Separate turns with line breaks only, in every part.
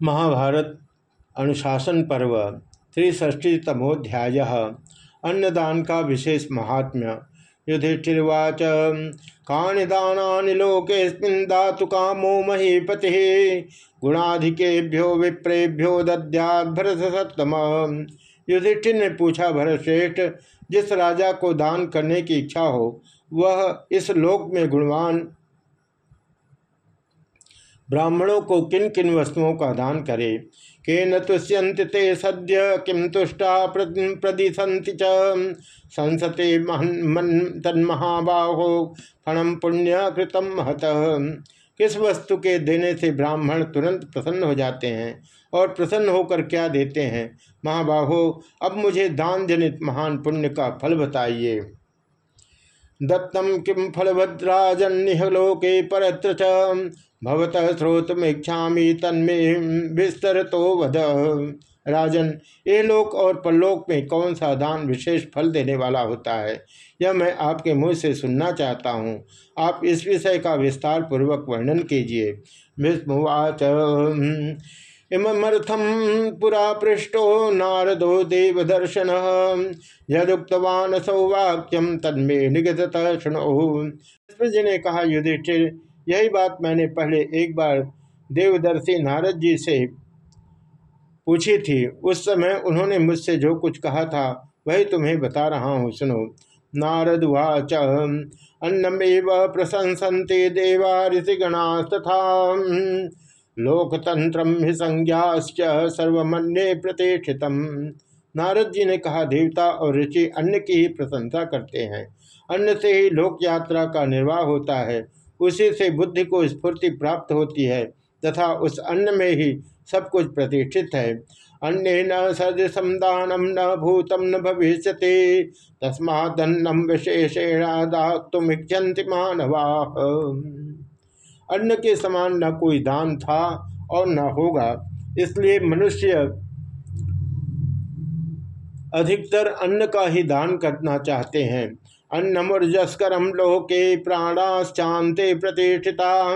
महाभारत अनुशासन पर्व त्रिष्ठीतमोध्याय अन्नदान का विशेष महात्म्य। युधिष्ठिर्वाच कानिदानी लोकेस्मिन् दातु कामो महीपति, गुणाधिकेभ्यो विप्रेभ्यो दद्याद भरत सत्तम युधिष्ठिर ने पूछा, भरत श्रेष्ठ, जिस राजा को दान करने की इच्छा हो, वह इस लोक में गुणवान ब्राह्मणों को किन किन वस्तुओं का दान करे? के न तुष्यंत ते सद्य किम तुष्टा प्रदिशंति च। संसते तन्महाबाहो फणम पुण्य कृतम महत। किस वस्तु के देने से ब्राह्मण तुरंत प्रसन्न हो जाते हैं और प्रसन्न होकर क्या देते हैं? महाबाहो, अब मुझे दान जनित महान पुण्य का फल बताइए। दत्तम किम फलभद्राजन्निहलोके परत्र भवत श्रोतमीक्षा तन्मे विस्तर तो वध राजन ये लोक और परलोक में कौन सा दान विशेष फल देने वाला होता है? यह मैं आपके मुँह से सुनना चाहता हूँ। आप इस विषय का विस्तार पूर्वक वर्णन कीजिए। भीष्मवाच इमर्थम पुरा पृष्ठो नारदो देवदर्शन। यदुक्तवान सौवाक्यम तन्मे निगत शुणो। जी ने कहा, युधिष्ठिर यही बात मैंने पहले एक बार देवदर्शी नारद जी से पूछी थी। उस समय उन्होंने मुझसे जो कुछ कहा था, वही तुम्हें बता रहा हूँ, सुनो। नारद वाच, अन्नमेव प्रशंसन्ते देवा ऋषिगणास्तथा। लोकतंत्र संज्ञाश्च सर्वमन्य प्रतिष्ठित नारद जी ने कहा, देवता और ऋषि अन्न की ही प्रशंसा करते हैं। अन्न से ही लोक यात्रा का निर्वाह होता है। उसी से बुद्धि को स्फूर्ति प्राप्त होती है तथा उस अन्न में ही सब कुछ प्रतिष्ठित है। अन्य न सदृशम दानम न भूतम न भविष्य तस्मादन्नम विशेषेण तुम इच्छन्ति मानवा। अन्न के समान न कोई दान था और न होगा, इसलिए मनुष्य अधिकतर अन्न का ही दान करना चाहते हैं। अन्नमुर्जस्करम लोके प्राणाश्चाते प्रतिष्ठिता।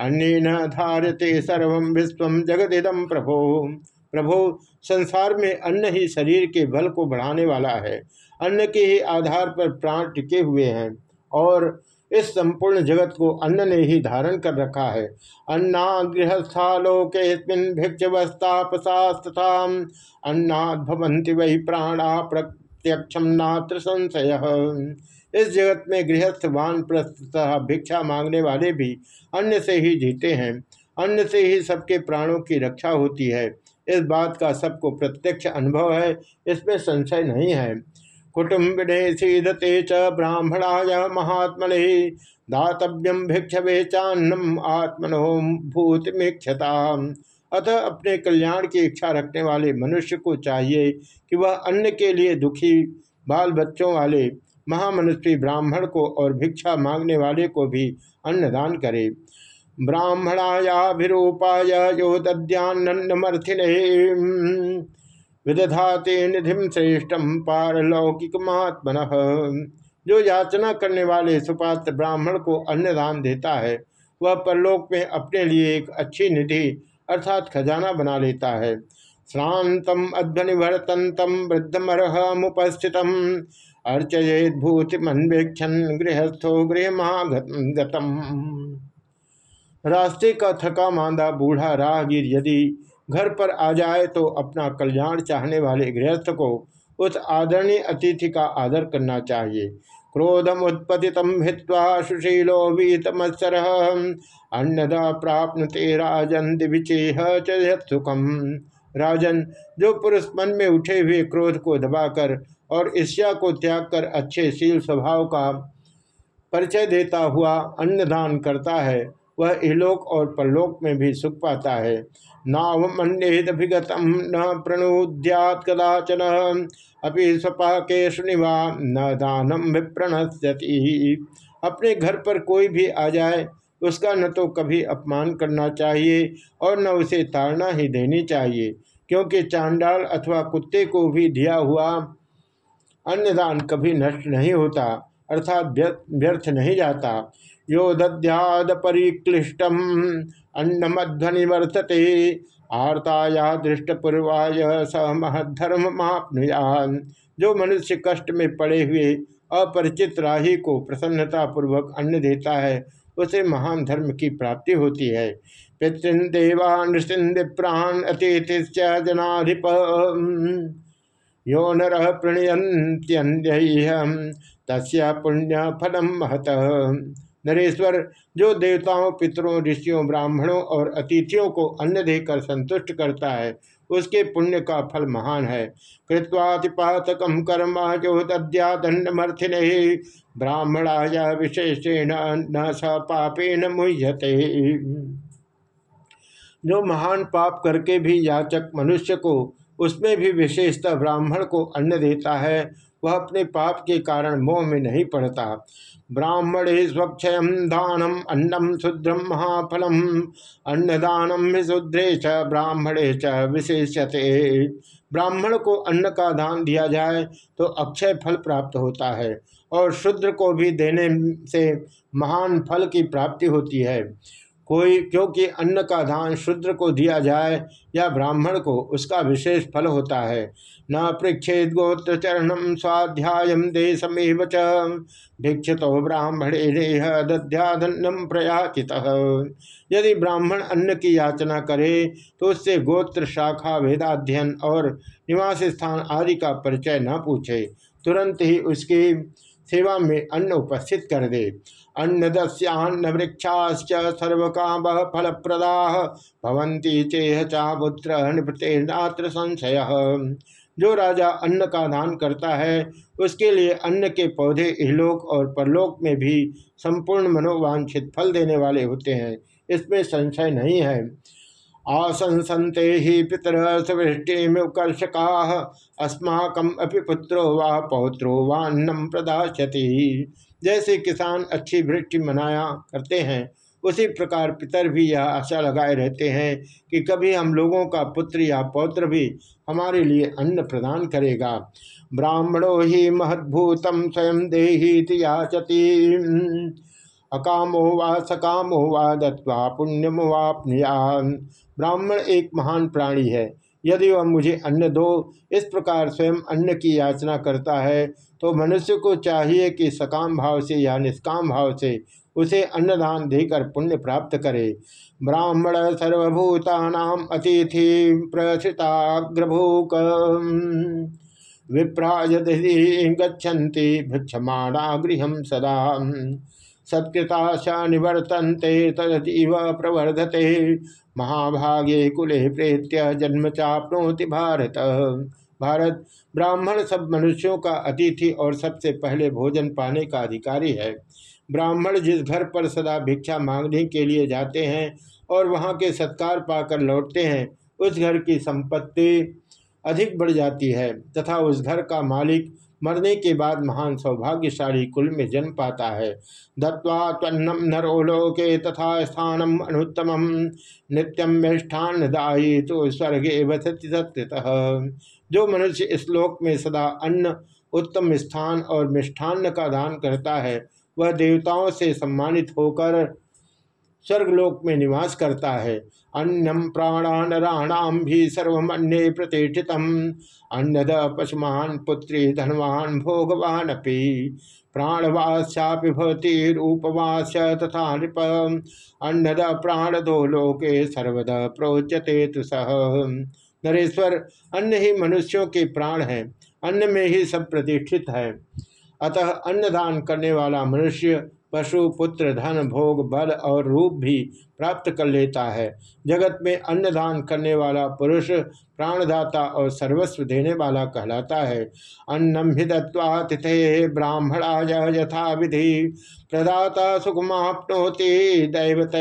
अन्य न धारते सर्व विश्व जगदिदम प्रभो। प्रभो, संसार में अन्न ही शरीर के बल को बढ़ाने वाला है। अन्न के ही आधार पर प्राण टिके हुए हैं। और इस संपूर्ण जगत को अन्न ने ही धारण कर रखा है। अन्ना गृहस्थालोके भिक्षवस्तापसास्तथा। अन्नाद्भवंती वही प्राणा प्रत्यक्षम नात्र संशय। इस जगत में गृहस्थ, वान प्रस्तः भिक्षा मांगने वाले भी अन्य से ही जीते हैं। अन्य से ही सबके प्राणों की रक्षा होती है। इस बात का सबको प्रत्यक्ष अनुभव है, इसमें संशय नहीं है। कुटुम्बिने सीधते च ब्राह्मणाय महात्मने दातव्यम भिक्षवे चान्नम आत्मनो भूतमीक्षता अतः अपने कल्याण की इच्छा रखने वाले मनुष्य को चाहिए कि वह अन्न के लिए दुखी बाल बच्चों वाले महामनुष्य ब्राह्मण को और भिक्षा मांगने वाले को भी अन्नदान करे। ब्राह्मणायाभिरूपाय यो दद्यान्नमर्थिने विदधाते निधि श्रेष्ठम पारलौकिक महात्मन जो याचना करने वाले सुपात्र ब्राह्मण को अन्नदान देता है, वह परलोक में अपने लिए एक अच्छी निधि अर्थात खजाना बना लेता है। श्रांतम अध्वनिवर्तंतम वृद्धमर्हमुपस्थित अर्चयेद भूतिमन्वेक्षण गृहस्थो गृह महागतम रास्ते का थका मांदा बूढ़ा राहगीर यदि घर पर आ जाए तो अपना कल्याण चाहने वाले गृहस्थ को उस आदरणीय अतिथि का आदर करना चाहिए। क्रोधम उत्पतित हित्वा सुशीलो वीतमत्सर। अन्नदा प्राप्त राजन दिविचेह सुखम। राजन, जो पुरुष मन में उठे हुए क्रोध को दबाकर और ईर्ष्या को त्याग कर अच्छे शील स्वभाव का परिचय देता हुआ अन्नदान करता है वह इलोक और परलोक में भी सुख पाता है। नावमन्येदभिगतम न प्रणुद्यात कदाचन। अपि स्वपाके सुनिवा न दानम विप्रणस्यति। अपने घर पर कोई भी आ जाए, उसका न तो कभी अपमान करना चाहिए और न उसे ताड़ना ही देनी चाहिए, क्योंकि चांडाल अथवा कुत्ते को भी दिया हुआ अन्नदान कभी नष्ट नहीं होता, अर्थात व्यर्थ नहीं जाता। यो दद्याद परिक्लिष्टम अन्नमध्वनि वर्तते आर्ताया दृष्टपूर्वाय स महधर्म मापनुयान। जो मनुष्य कष्ट में पड़े हुए अपरिचित राही को प्रसन्नता पूर्वक अन्न देता है, उसे महान धर्म की प्राप्ति होती है। पितृन देवा नृसिन प्राण अतिथि जनाधिप। यो नर प्रणयंत्यन्य तस्य पुण्य फलम महत। नरेश्वर, जो देवताओं, पितरों, ऋषियों, ब्राह्मणों और अतिथियों को अन्न देकर संतुष्ट करता है, उसके पुण्य का फल महान है। कृत्वातिपातकम कर्म जो दद्या दंडमर्थिन ब्राह्मणा विशेषेण न स पापेन मुह्यते। जो महान पाप करके भी याचक मनुष्य को, उसमें भी विशेषतः ब्राह्मण को अन्न देता है वह अपने पाप के कारण मोह में नहीं पड़ता। ब्राह्मणे स्वक्षय दानम, अन्नम शुद्रम महाफलम, अन्नदानम शूद्रे च, ब्राह्मणे च विशेषते ब्राह्मण को अन्न का दान दिया जाए तो अक्षय फल प्राप्त होता है और शुद्र को भी देने से महान फल की प्राप्ति होती है। कोई, क्योंकि अन्न का दान शुद्र को दिया जाए या ब्राह्मण को, उसका विशेष फल होता है। न पृक्षेद गोत्र चरणम स्वाध्याय देशमेव भिक्षितो ब्राह्मणे दध्याधन्यम प्रयाचित यदि ब्राह्मण अन्न की याचना करे तो उससे गोत्र शाखा वेदाध्ययन और निवास स्थान आदि का परिचय न पूछे, तुरंत ही उसकी सेवा में अन्न उपस्थित कर दे। अन्नदस्यान्न वृक्षाश्च सर्वकाम फलप्रदा भवंती चेह चापुत्र नात्र संशय। जो राजा अन्न का दान करता है, उसके लिए अन्न के पौधे इहलोक और परलोक में भी संपूर्ण मनोवांछित फल देने वाले होते हैं। इसमें संशय नहीं है। आसंसते ही पितर सवृष्टिकर्षका अस्माकम अपि पुत्रो वा पौत्रो वान्नम प्रदाशति जैसे किसान अच्छी वृष्टि मनाया करते हैं, उसी प्रकार पितर भी यह आशा लगाए रहते हैं कि कभी हम लोगों का पुत्र या पौत्र भी हमारे लिए अन्न प्रदान करेगा। ब्राह्मणो ही महद्भूतम स्वयं देही याचती अकामो वा सकामो वा दत्वा पुण्यमुवापनियान ब्राह्मण एक महान प्राणी है। यदि वह मुझे अन्न दो, इस प्रकार स्वयं अन्न की याचना करता है तो मनुष्य को चाहिए कि सकाम भाव से या निष्काम भाव से उसे अन्नदान देकर पुण्य प्राप्त करे। ब्राह्मण सर्वभूतानाम अतिथि प्रसिताग्रभूक विप्राज गच्छन्ति भिक्षमाणा गृह सदा सत्कृताशा निवर्तन्ते तदतीव प्रवर्धते। महाभागे कुले प्रेत्य जन्म चाप्नोति भारत। भारत ब्राह्मण सब मनुष्यों का अतिथि और सबसे पहले भोजन पाने का अधिकारी है। ब्राह्मण जिस घर पर सदा भिक्षा मांगने के लिए जाते हैं और वहाँ के सत्कार पाकर लौटते हैं, उस घर की संपत्ति अधिक बढ़ जाती है तथा उस घर का मालिक मरने के बाद महान सौभाग्यशाली कुल में जन्म पाता है। दत्वा तन्नम नरोलोके तथा स्थानम अनुत्तम नित्यम मिष्ठान दायी तो स्वर्गे वसति सत्यतः। जो मनुष्य इस लोक में सदा अन्न, उत्तम स्थान और मिष्ठान्न का दान करता है, वह देवताओं से सम्मानित होकर स्वर्गलोक में निवास करता है। अन्यम प्राणानराणाम भी सर्वमन्य प्रतिष्ठित अन्नद पशुमान, पुत्री, धनवान भोगवान अपि प्राणवास्यापि भवती तथा नृप। अन्नद प्राण दो लोके सर्वद प्रोच्यते तु सह नरेश्वर अन्न ही मनुष्यों के प्राण है अन्न में ही सब प्रतिष्ठित है। अतः अन्नदान करने वाला मनुष्य पशु पुत्र धन भोग, बल और रूप भी प्राप्त कर लेता है। जगत में अन्नदान करने वाला पुरुष प्राणदाता और सर्वस्व देने वाला कहलाता है। अन्नम ही दत्वा तिथे ब्राह्मणा यथा विधि। प्रदाता सुखमाप्नोति दैवत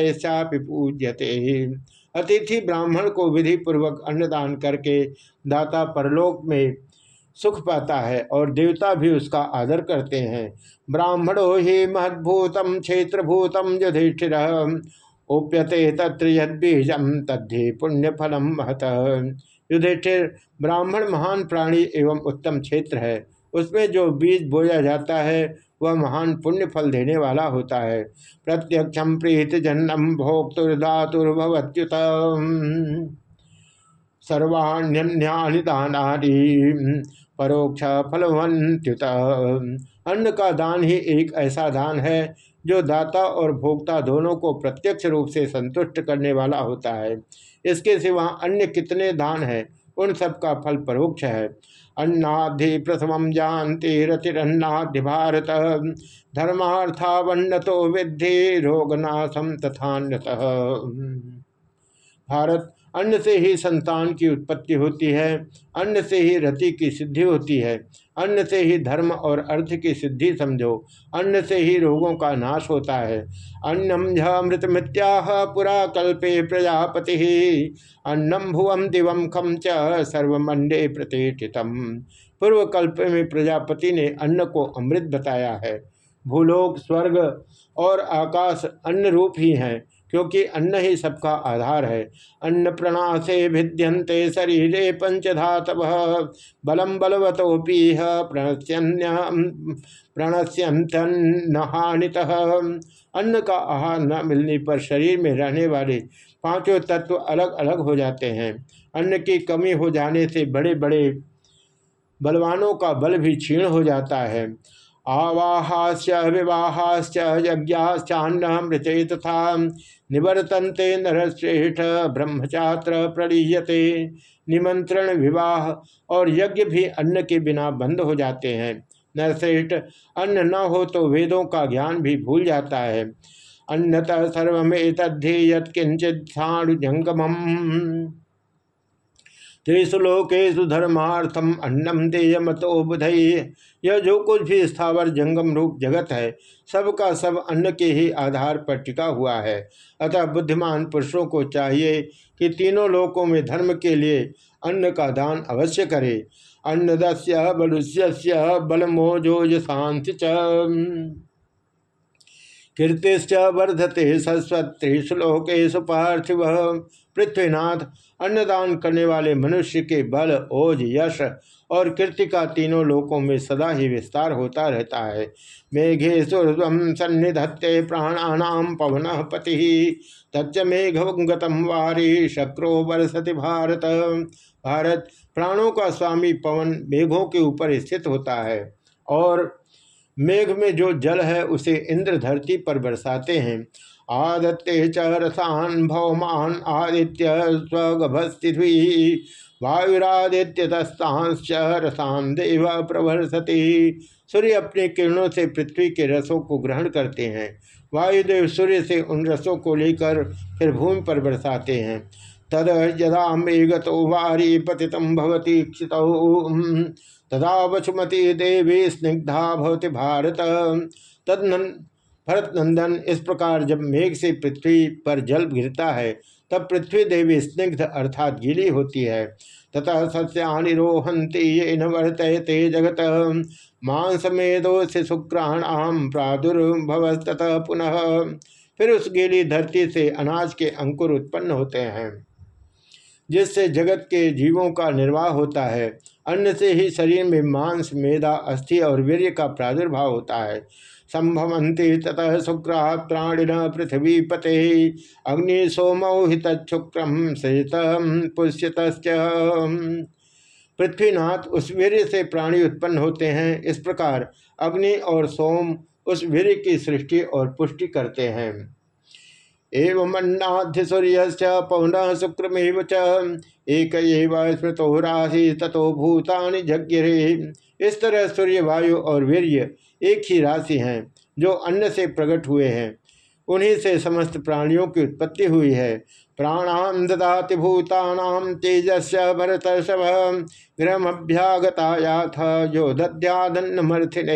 पूज्यते। अतिथि ब्राह्मण को विधि पूर्वक अन्नदान करके दाता परलोक में सुख पाता है और देवता भी उसका आदर करते हैं। ब्राह्मणो ही महद्भूतम, क्षेत्रभूतम, युधिष्ठिर। उप्यते तत्र यदीजम तद्धि पुण्य फलम महत। युधिष्ठिर, ब्राह्मण महान प्राणी एवं उत्तम क्षेत्र है। उसमें जो बीज बोया जाता है, वह महान पुण्य फल देने वाला होता है। प्रत्यक्षम प्रीत जन्म भोक्तुर्दातुर्भवत्युत। सर्वाण्यन्यानि दानादि परोक्ष फलवंत्युत अन्न का दान ही एक ऐसा दान है, जो दाता और भोक्ता दोनों को प्रत्यक्ष रूप से संतुष्ट करने वाला होता है। इसके सिवा अन्य कितने दान है, उन सब का फल परोक्ष है। अन्नाधि प्रथम जानते रतिरन्नाधि भारत। धर्मार्थावन्न तो विद्धि रोगनाशम तथा भारत अन्न से ही संतान की उत्पत्ति होती है, अन्न से ही रति की सिद्धि होती है। अन्न से ही धर्म और अर्थ की सिद्धि समझो, अन्न से ही रोगों का नाश होता है। अन्नम झमृत मृत्याह पुरा कल्पे प्रजापति, अन्नम भुवम दिवम खम च सर्वमंडे प्रतिष्ठितम पूर्व कल्प में प्रजापति ने अन्न को अमृत बताया है। भूलोक, स्वर्ग और आकाश अन्न रूप ही हैं। क्योंकि अन्न ही सबका आधार है। अन्न प्रणासे भिद्यंते शरीरे पंचधातव बलम बलवतोपीह प्रणस्यन्य प्रणस्यंतन्नहानित अन्न का आहार न मिलने पर शरीर में रहने वाले पाँचों तत्व अलग अलग हो जाते हैं। अन्न की कमी हो जाने से बड़े बड़े बलवानों का बल भी क्षीण हो जाता है। आवाहाश्च विवाहाश्च यज्ञाश्चान्नमृते तथा निवर्तन्ते नरश्रेष्ठ ब्रह्मचात्र प्रणीयते निमंत्रण विवाह और यज्ञ भी अन्न के बिना बंद हो जाते हैं। नरश्रेष्ठ, अन्न न हो तो वेदों का ज्ञान भी भूल जाता है। अन्नतः सर्वेतद्धि यत्किंचित साणुजंगम त्रिशु लोकेशु धर्मार्थम अन्नम देयमतो बुधई यह जो कुछ भी स्थावर, जंगम रूप जगत है सबका सब अन्न के ही आधार पर टिका हुआ है। अतः बुद्धिमान पुरुषों को चाहिए कि तीनों लोकों में धर्म के लिए अन्न का दान अवश्य करे। अन्नदस्य बलुष्य बलमोजो शांति च कीर्तिश्च वर्धते सस्वत्रिश्लोकेशु पार्थिव। पृथ्वीनाथ, अन्नदान करने वाले मनुष्य के बल, ओज, यश और कीर्ति का तीनों लोकों में सदा ही विस्तार होता रहता है। मेघे सुरम सन्निधत्ते प्राणानाम पवन पति। तच्च मेघगतम वारी शक्रो बरसति भारत। भारत प्राणों का स्वामी पवन मेघों के ऊपर स्थित होता है और मेघ में जो जल है, उसे इंद्र धरती पर बरसाते हैं। आदत्ते च रसान भवमान आदित्य स्वगभस्तिथि। वायुरादित्य दस्तांश रसान देव प्रभर्सति सूर्य अपने किरणों से पृथ्वी के रसों को ग्रहण करते हैं। वायुदेव सूर्य से उन रसों को लेकर फिर भूमि पर बरसाते हैं। तद यदा मेघतो वारी भवती क्षित। तदा वसुमती देवी स्निग्धा भवती भारत। तदन भरत नंदन इस प्रकार जब मेघ से पृथ्वी पर जल गिरता है, तब पृथ्वी देवी स्निग्ध अर्थात गीली होती है। तथा सस्यानिरोहंती ये वर्तयते जगत। मांस मेदो से शुक्राणाम प्रादुर्भव ततः पुनः। फिर उस गीली धरती से अनाज के अंकुर उत्पन्न होते हैं। जिससे जगत के जीवों का निर्वाह होता है अन्न से ही शरीर में मांस, मेदा, अस्थि और वीर्य का प्रादुर्भाव होता है। संभवंती ततः शुक्र प्राणिन पृथ्वी पते, अग्नि सोमौ हितुक्रम सहित पुष्यत पृथ्वीनाथ उस वीर से प्राणी उत्पन्न होते हैं। इस प्रकार अग्नि और सोम उस वीर की सृष्टि और पुष्टि करते हैं। एवं अन्नाध्य सूर्य पौन शुक्रमेव च एक स्मृतो राशि तथो भूतानि जग्रे इस तरह सूर्य, वायु और वीर्य एक ही राशि हैं, जो अन्न से प्रकट हुए हैं। उन्हीं से समस्त प्राणियों की उत्पत्ति हुई है। प्राणाम ददाति भूतानाम तेजस भरत ग्रह अभ्यागताया था जो दद्यादन्नमर्थिन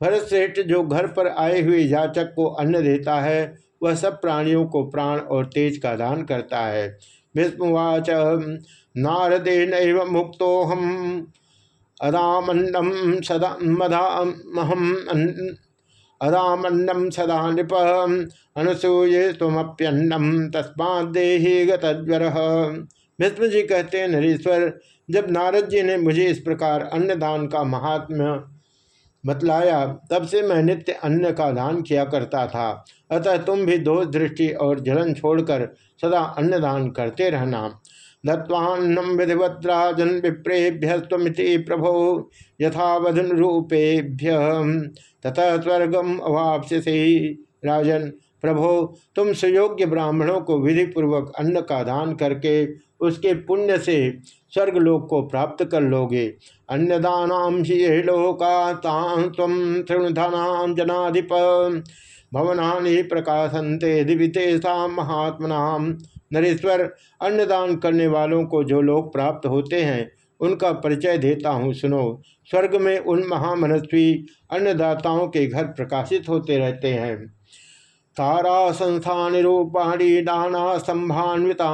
भरत श्रेष्ठ जो घर पर आए हुए याचक को अन्न देता है, वह सब प्राणियों को प्राण और तेज का दान करता है। भीष्मवाच नारदे नैव मुक्तो हम अदामन्नम सदा मदामहम अदामन्नम सदा नृप अनसूये तुमप्यन्नम तस्मात देहि गतज्वर। भीष्म जी कहते हैं, नरेश्वर, जब नारद जी ने मुझे इस प्रकार अन्नदान का महात्म्य बतलाया, तब से मैं नित्य अन्न का दान किया करता था। अतः तुम भी दोष दृष्टि और जलन छोड़कर सदा अन्नदान करते रहना। दत्वान्नम विधिवद्राजन विप्रेभ्य स्वमिति प्रभो यथावधन रूपेभ्य तथा स्वर्गम अवापस्य राजन, प्रभो, तुम सुयोग्य ब्राह्मणों को विधि पूर्वक अन्न का दान करके उसके पुण्य से स्वर्गलोक को प्राप्त कर लोगे। अन्नदानाम ही लोका तम तृणधनाम जनाधिप। भवना प्रकाशंते दिवितेषा महात्मना। नरेश्वर, अन्नदान करने वालों को जो लोग प्राप्त होते हैं, उनका परिचय देता हूँ, सुनो। स्वर्ग में उन महामनस्वी अन्नदाताओं के घर प्रकाशित होते रहते हैं। तारा संस्थान रूपाणी दाना स्तंभान्विता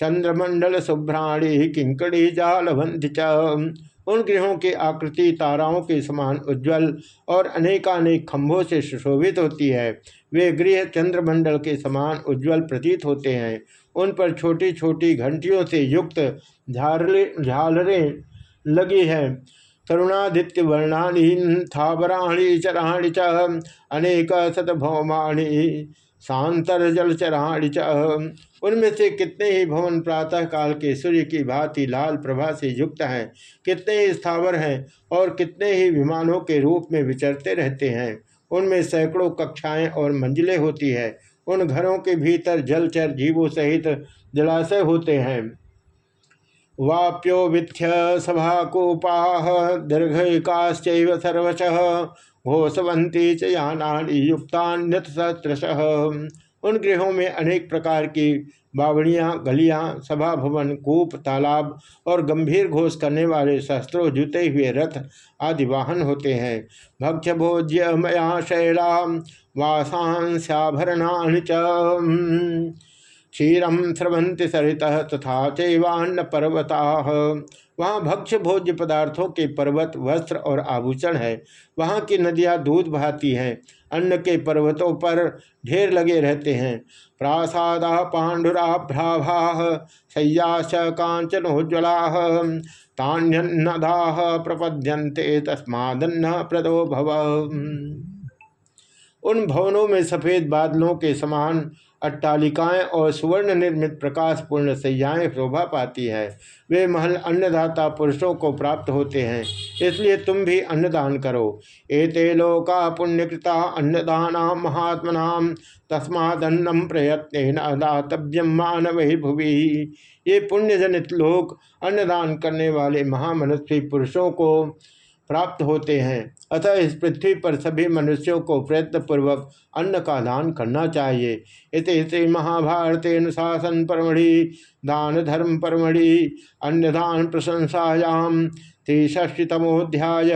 चंद्रमंडल शुभ्राणी किंकड़ी जालवंत च। उन गृहों की आकृति ताराओं के समान उज्ज्वल और अनेकानेक खंभों से सुशोभित होती है। वे गृह चंद्रमंडल के समान उज्ज्वल प्रतीत होते हैं। उन पर छोटी छोटी घंटियों से युक्त झालरें लगी हैं। तरुणादित्य वर्णाणी थावराणी, चराणी च, अनेक शतभौमाणी शांतर जल चराणी च। उनमें से कितने ही भवन प्रातः काल के सूर्य की भांति लाल प्रभा से युक्त हैं, कितने ही स्थावर हैं और कितने ही विमानों के रूप में विचरते रहते हैं, उनमें सैकड़ों कक्षाएँ और मंजिलें होती है, उन घरों के भीतर जलचर जीवों सहित जलाशय होते हैं। वाप्यो विथ्य सभाकोपा दीर्घकाश्च सर्वश घोषवंती च यानी युक्तान्यत सत्रश उन गृहों में अनेक प्रकार की बावड़ियाँ, गलियाँ सभा भवन कूप, तालाब और गंभीर घोष करने वाले शस्त्रों, जुते हुए रथ आदि वाहन होते हैं। भक्ष भोज्य मया शैला वासांस्याभरणा च। क्षीरम स्रवंति सरित तथा चैवान्न पर्वता। वहाँ भक्ष भोज्य पदार्थों के पर्वत, वस्त्र और आभूषण है। वहाँ की नदियाँ दूध बहाती हैं। अन्न के पर्वतों पर ढेर लगे रहते हैं। प्रासाद प्रासादा पाण्डुराभ्राभा शय्याश कांचनोज्वला तान्यन्नदा प्रपद्यन्ते तस्मादन्न प्रदो भव। उन भवनों में सफ़ेद बादलों के समान अट्टालिकाएँ और सुवर्ण निर्मित प्रकाशपूर्ण सैयाएँ शोभा पाती है। वे महल अन्नदाता पुरुषों को प्राप्त होते हैं, इसलिए तुम भी अन्नदान करो। एते लोका पुण्यकृता अन्नदाना महात्मना तस्मादन्नम प्रयत्न दातव्यम मानव ही भुवि। ये पुण्यजनित लोक अन्नदान करने वाले महामनस्वी पुरुषों को प्राप्त होते हैं। अतः इस पृथ्वी पर सभी मनुष्यों को प्रयत्नपूर्वक अन्न का दान करना चाहिए। इस महाभारत अनुशासन परमढ़ि दान धर्म परमढ़ि, अन्नदान प्रशंसायाम त्रिष्ठीतमोध्याय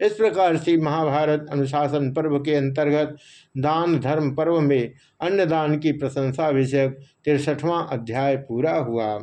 इस प्रकार से महाभारत अनुशासन पर्व के अंतर्गत दान धर्म पर्व में अन्नदान की प्रशंसा विषयक तिरसठवां अध्याय पूरा हुआ।